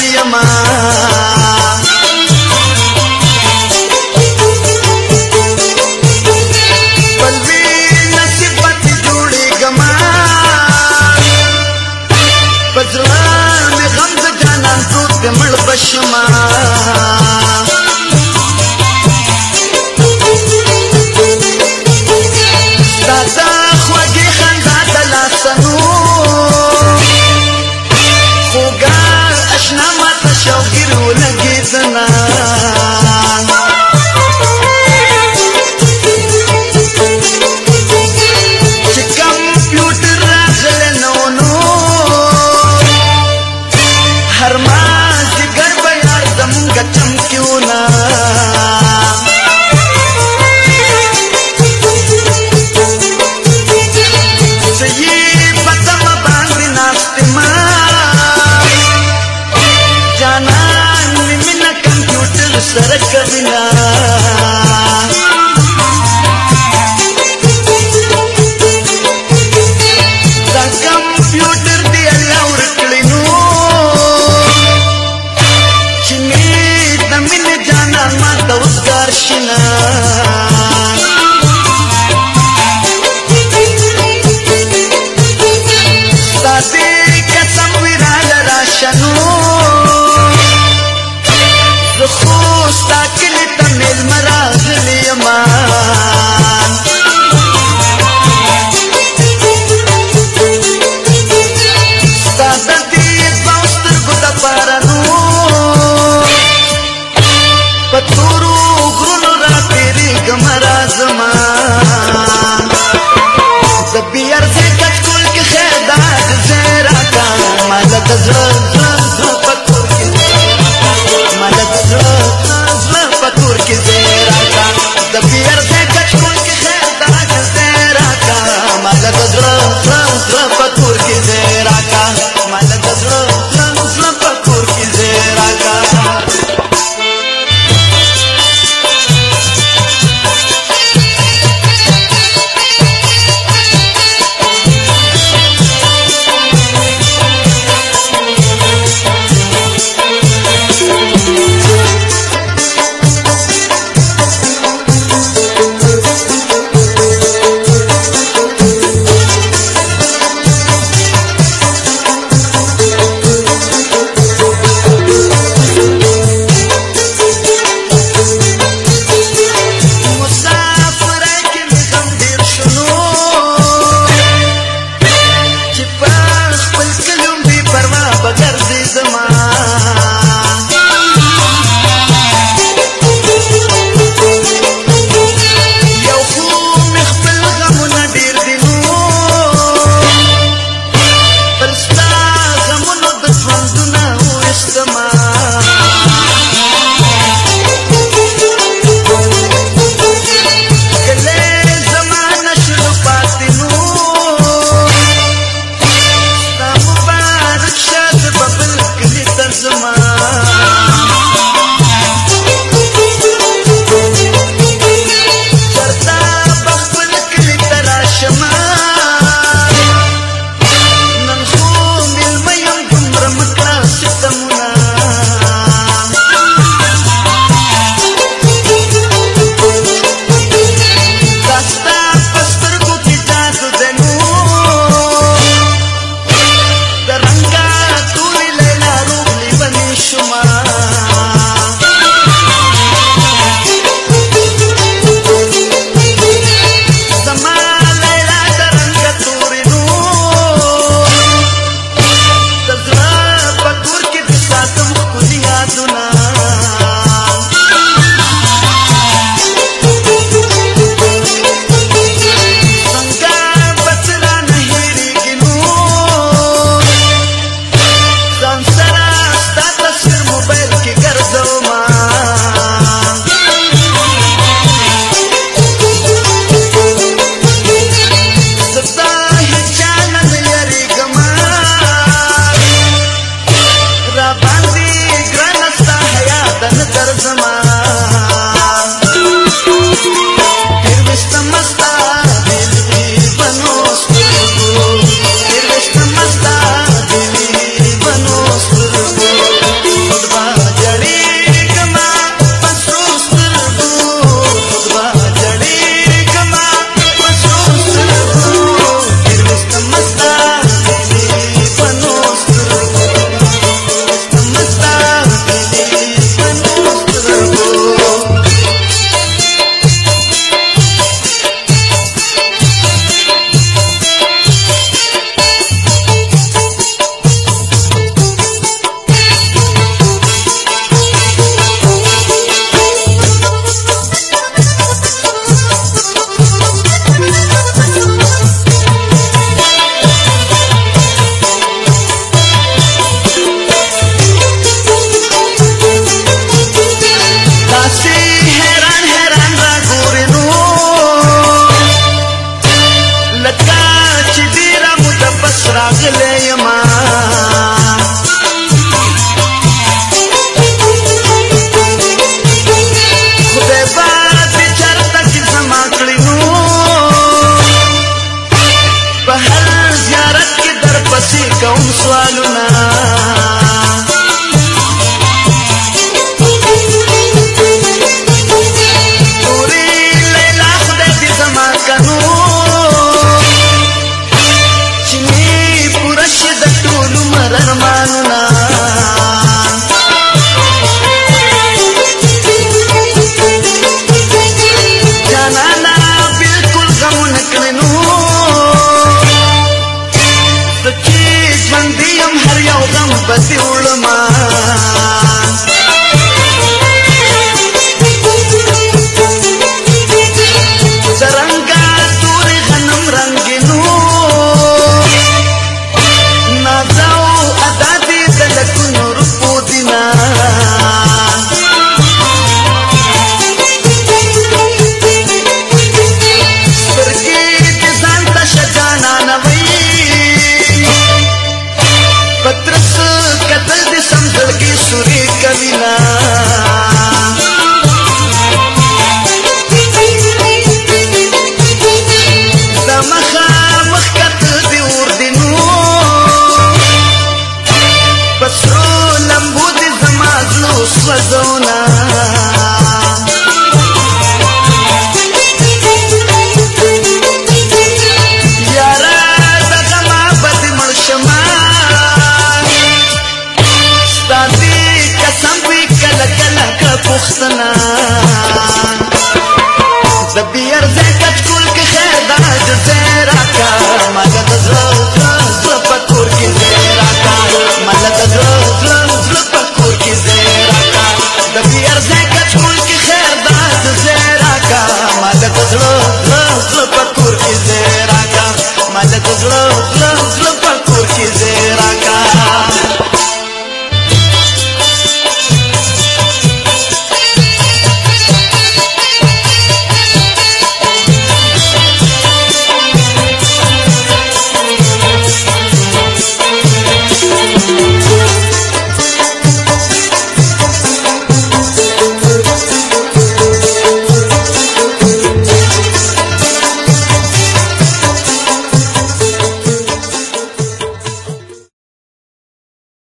के the beer درمانونه